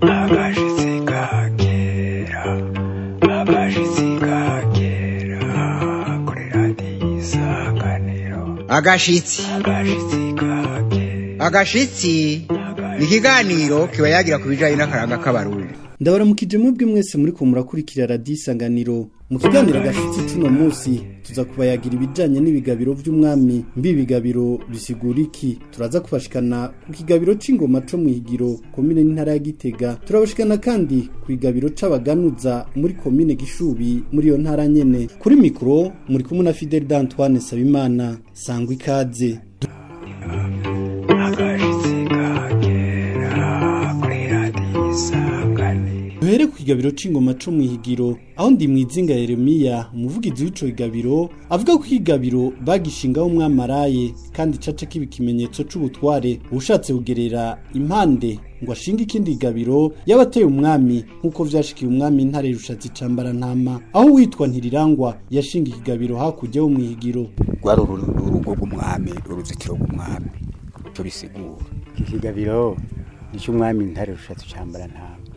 abashitsi kera abashitsi agashitsi agashitsi ni ikiganiro kiba yagira ku bijanye n'akaranga k'abarundi ndabaramukije mwebwe mwese muri ko murakurikira radiyo isanganiro mu kiganiro gashyitsi cy'uno munsi tuza kubayagira ibijyanye n'ibigabiro by'umwami mbi bigabiro bisigura iki turaza kubashikana ku kigabiro cy'ingoma cyo mu higiro komine n'intara ya gitega turabashikana kandi ku igabiro c'abaganuza muri komine gishubi muri iyo ntara nyene kuri mikoro muri kumwe na Fidel Antoine Sabimana sangwa ikaze ikigabiro c'ingoma co mw'ihigiro aho ndimwizinga Yeremiya umuvugizi w'ico kigabiro avuga ko ikigabiro bagishingaho umwamaraye kandi cace k’ibikimenyetso ikimenyetso c'ubutware ushatse kugerera impande ngo ashinga ikindi gabiro yabateye umwami nk'uko vyashikiye umwami ntare rushatsi cambara ntama aho witwa ntirirangwa yashinga ikigabiro hakurya yo mw'ihigiro rwari urugo rw'umwami uruzitiro rw'umwami bisigura iki kigabiro ni ntare rushatse cambara ntama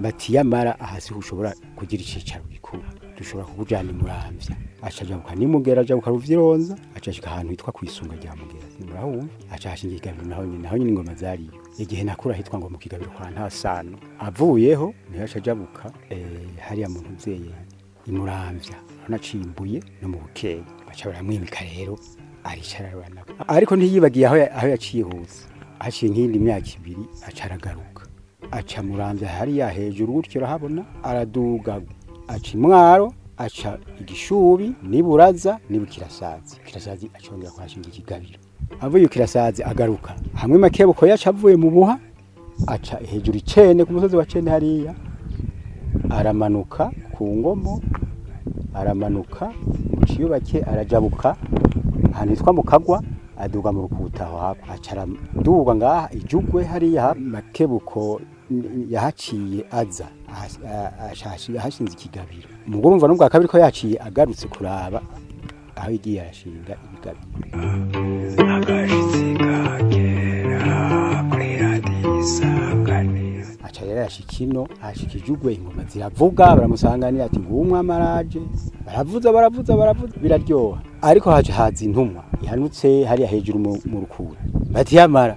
bati yamara ahasi ushobora kugira icyicaro gikuru dushobora kukujyana imuramvya aca ajabuka nimugera ajabuka ruvyironza aca ashika ahantu hitwa kwisunga rya mugera murahumva aca hashinga igabiro naho nyine naho nyine ingoma zariyo igihe nakura hitwa ngo mu kigabiro kwa ntasano avuyeho niho aca ajabuka eh, hariya muntu i imuramvya aho naciye imbuye no mu bukeye baca baramwimika rero aricara ariko ntiyibagiye aho yaciye hose haciye nk'indi myaka ibiri acaragaruka aragaruka aca murambya hariya hejuru gutyo urahabona araduga aca imwaro aca igishubi niburaza n'ibukirasazi kirasazi acongera kuhashinga ikigabiro avuye ukirasazi agaruka hamwe makebuko yaca avuye mu buha aca hejuru icene ku musozi wa cene hariya aramanuka ku ngomo aramanuka aca iyubake arajabuka ahantu hitwa mu kagwa aduga mu rukutaho hapfa acara duga ngaha ijugwe hariya makebuko yahaciye aza yahashinze ikigabiro umugore urumva n'ubwa kabiri ko yaciye agarutse kuraba aho igiye arashinga ibigabiro aca rero yashika ingoma ziravuga baramusanganira ati ngumwe amaraje baravuza baravuza baravuza biraryoha ariko haje haza intumwa ihanutse hariya hejuru mu rukura yamara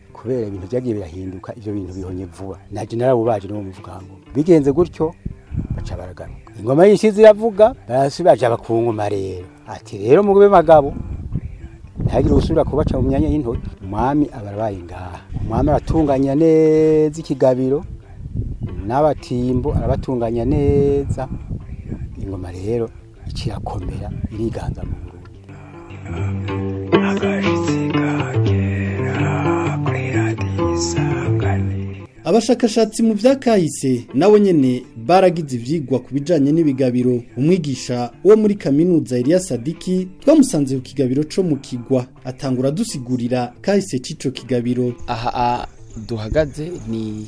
kubera ibintu byagiye birahinduka ivyo bintu bihonye vuba naje narabubaje no mu ngo bigenze gutyo baca baragaruka ingoma y'inshyizi iravuga barasibaje abakunguma rero ati rero mugube bagabo ntihagire usubira kubaca mu myanya y'intoki umwami aba arabaye ngaha umwami aratunganya neza ikigabiro n'abatimbo arabatunganya neza ingoma rero ikirakomera iriganza mu nguni abashakashatsi mu bya kahise nabo nyene baragize ivyigwa ku bijanye n'ibigabiro umwigisha wo muri kaminuza Elias Sadiki twamusanze ku kigabiro co mu kigwa atangura dusigurira kahise cico kigabiro aha duhagaze ni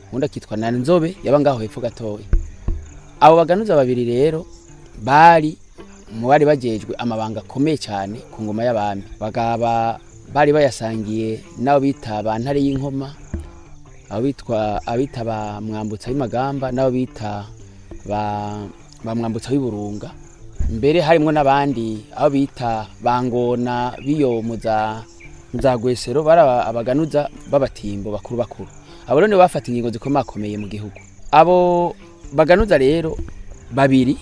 undi akitwa na nzobe yaba ngaho hepfo gatoya abo baganuza babiri rero bari mu bari bagejwe amabanga akomeye cyane ku ngoma y'abami bakaba bari bayasangiye n'abo bita ba ntare y'inkoma abitwa abita ba mwambutsa y'amagamba n'abo bita bamwambutsa w'iburunga mbere harimo n'abandi aho bita bangona biyo za bari abaganuza b'abatimbo bakuru bakuru abo rero bafata ingingo zikomakomeye mu gihugu abo baganuza rero babiri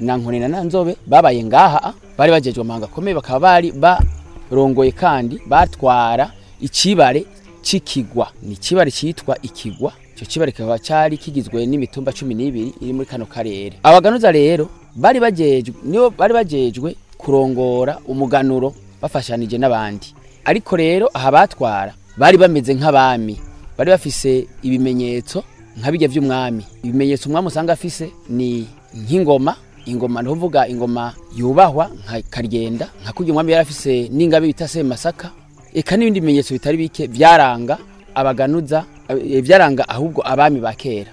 na nkone na nzobe babaye ngaha bari bagejwe amahanga akomeye bakaba bari barongoye kandi batwara ikibare cy'ikigwa ni ikibare cyitwa ikigwa icyo kibari kikaba cyari kigizwe n'imitumba cumi n'ibiri iri muri kano karere abaganuza rero bari bagejwe nibo bari bagejwe kurongora umuganuro bafashanije n'abandi ariko rero aha batwara bari bameze nk'abami bari bafise ibimenyetso nka bijya by'umwami ibimenyetso umwami usanga afise ni nk'ingoma ingoma ndavuga ingoma yubahwa nka karyenda nka kurya umwami yari afise n'ingabe bita se masaka eka n'ibindi bimenyetso bitari bike byaranga abaganuza ibyaranga ahubwo abami ba kera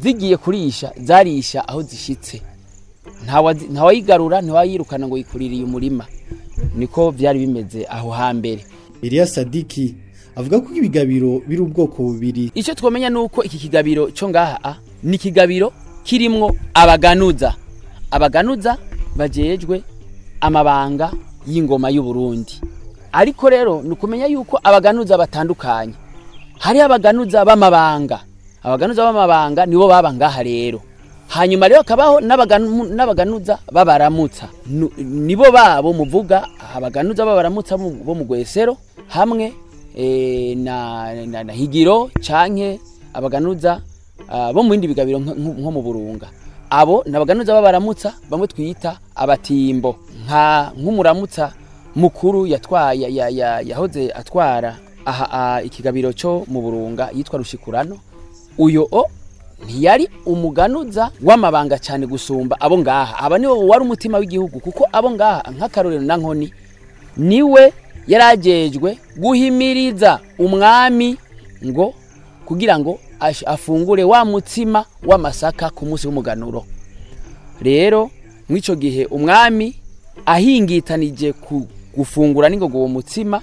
zigiye kurisha zarisha aho zishyitse ntawayigarura ntiwayirukana ngo yikuririye umurima niko byari bimeze aho hambere iriya sadiki avuga ko ibigabiro biri ubwoko bubiri icyo twamenya ni uko iki kigabiro cyo ngaha ni ikigabiro kirimwo abaganuza abaganuza bagejwe amabanga y'ingoma y'uburundi ariko rero ni ukumenya yuko abaganuza batandukanye hari abaganuza b'amabanga abaganuza b'amabanga nibo baba ngaha rero hanyuma rero hakabaho n'abaganuza b'abaramutsa nibo babo muvuga abaganuza b'abaramutsa bo mu gwesero hamwe eh, na higiro canke abaganuza ah, bo mu bindi bigabiro nko mu burunga abo ni abaganuza baramutsa bamwe twita abatimbo nka nk'umuramutsa mukuru yatwaye yahoze atwara aha ikigabiro cyo mu burunga yitwa rushikurano uyu o ntiyari umuganuza w'amabanga cyane gusumba abo ngaha aba ni wari umutima w'igihugu kuko abo ngaha nk'akarorero na nkoni niwe agejwe guhimiriza umwami ngo kugira ngo afungure wa mutsima w'amasaka ku munsi w'umuganuro rero mw'icyo gihe umwami ahingitanije ku gufungura n'ingogo uwo mutsima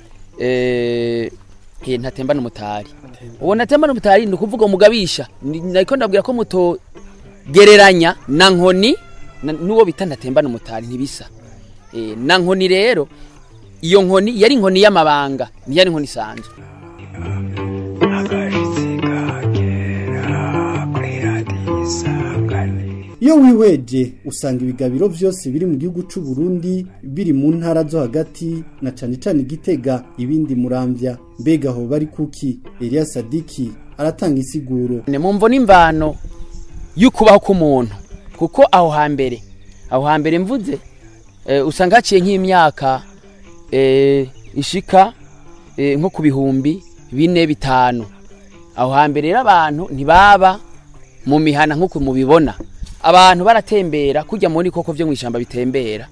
eh, ntatembana umutari uwo ntatembana umutari ni ukuvuga umugabisha ariko ndabwira ko muto gereranya na nkoni n'uwo bita ntatembana umutari ntibisa eh, na nkoni rero iyo nkoni yari inkoni y'amabanga ntiyari nkoni isanzwe iyo wiweje usanga ibigabiro byose biri mu gihugu cy'u Burundi biri mu ntara zo hagati na cyane cyane igitega ibindi murambya mbega aho bari kuki Elias Sadiki aratanga isiguro ni mumvo n'imvano y'ukubaho k'umuntu kuko aho hambere aho hambere mvuze eh, usanga haciye nk'imyaka eh, ishika eh, nko ku bihumbi bine bitanu aho hambere rero abantu ntibaba mu mihana nk'uko mubibona abantu baratembera kujya mu koko byo mu ishyamba bitembera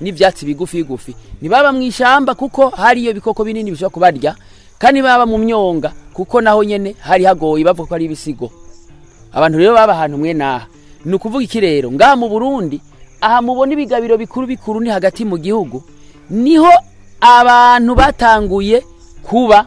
n'ibyatsi bigufi bigufi ntibaba mu ishyamba kuko hariyo ibikoko binini bishobora kubarya kandi baba mu myonga kuko naho nyine hari hagoye bavuga ko ari ibisigo abantu rero baba ahantu mwe n'aha ni ukuvuga iki rero ngaha mu burundi aha mubona ibigabiro bikuru bikuru ni hagati mu gihugu niho abantu batanguye kuba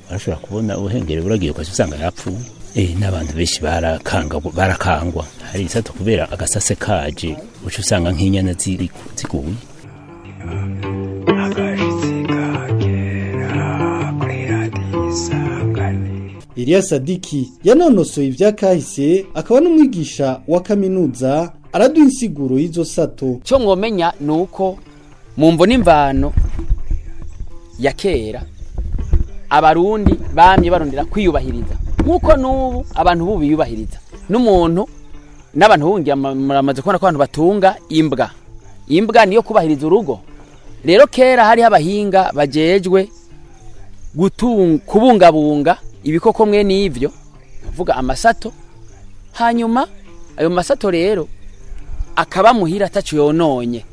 barashobora kubona ubuhengeri buragiye ukajya usanga yapfuye eh, n'abantu benshi barakangwa hari isato kubera agasase kaje uca usanga nk'inyana ziguye Iriya Sadiki yanonosoye ibyakahise akaba n'umwigisha wa kaminuza araduha insiguro y'izo sato cyo mwomenya ni uko mu mvune imvano ya kera abarundi bamye barondera kwiyubahiriza nk'uko n'ubu abantu bubu biyubahiriza n'umuntu n'abantu bungira muramaze kubona ko abantu batunga imbwa imbwa niyo kubahiriza urugo rero kera hariho abahinga bagejwe kubungabunga ibikoko mwene y'ibyo ndavuga amasato hanyuma ayo masato rero akaba muhira atacu yononye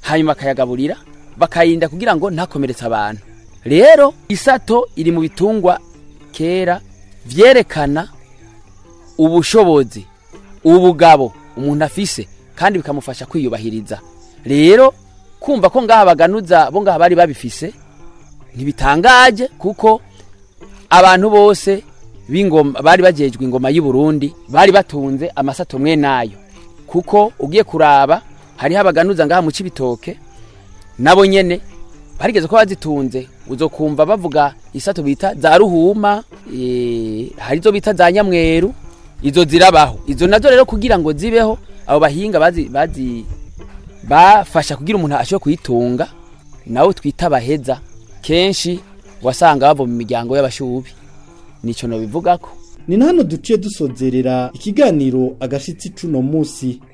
hanyuma akayagaburira bakayinda kugira ngo ntakomeretse abantu rero isato iri mu bitungwa kera byerekana ubushobozi ubugabo umuntu afise kandi bikamufasha kwiyubahiriza rero kumva ko ngaha baganuza bo ngaha bari babifise ntibitangaje kuko abantu bose bari bagejwe ingoma y'i Burundi bari batunze amasato mwe nayo kuko ugiye kuraba hariho abaganuza ngaha mu cy'ibitoke nabo nyene barigeze ko bazitunze uzokumva bavuga isato bita za ruhuma eh, hari izo bita za nyamweru izo zirabaho izo nazo rero kugira ngo zibeho abo bahinga bazi bafasha kugira umuntu ashobora kuyitunga nawe twita abaheza kenshi wasanga bava mu miryango y'abashubi nicyo ko ni hano duciye dusonzerera ikiganiro agashyitsi cuno munsi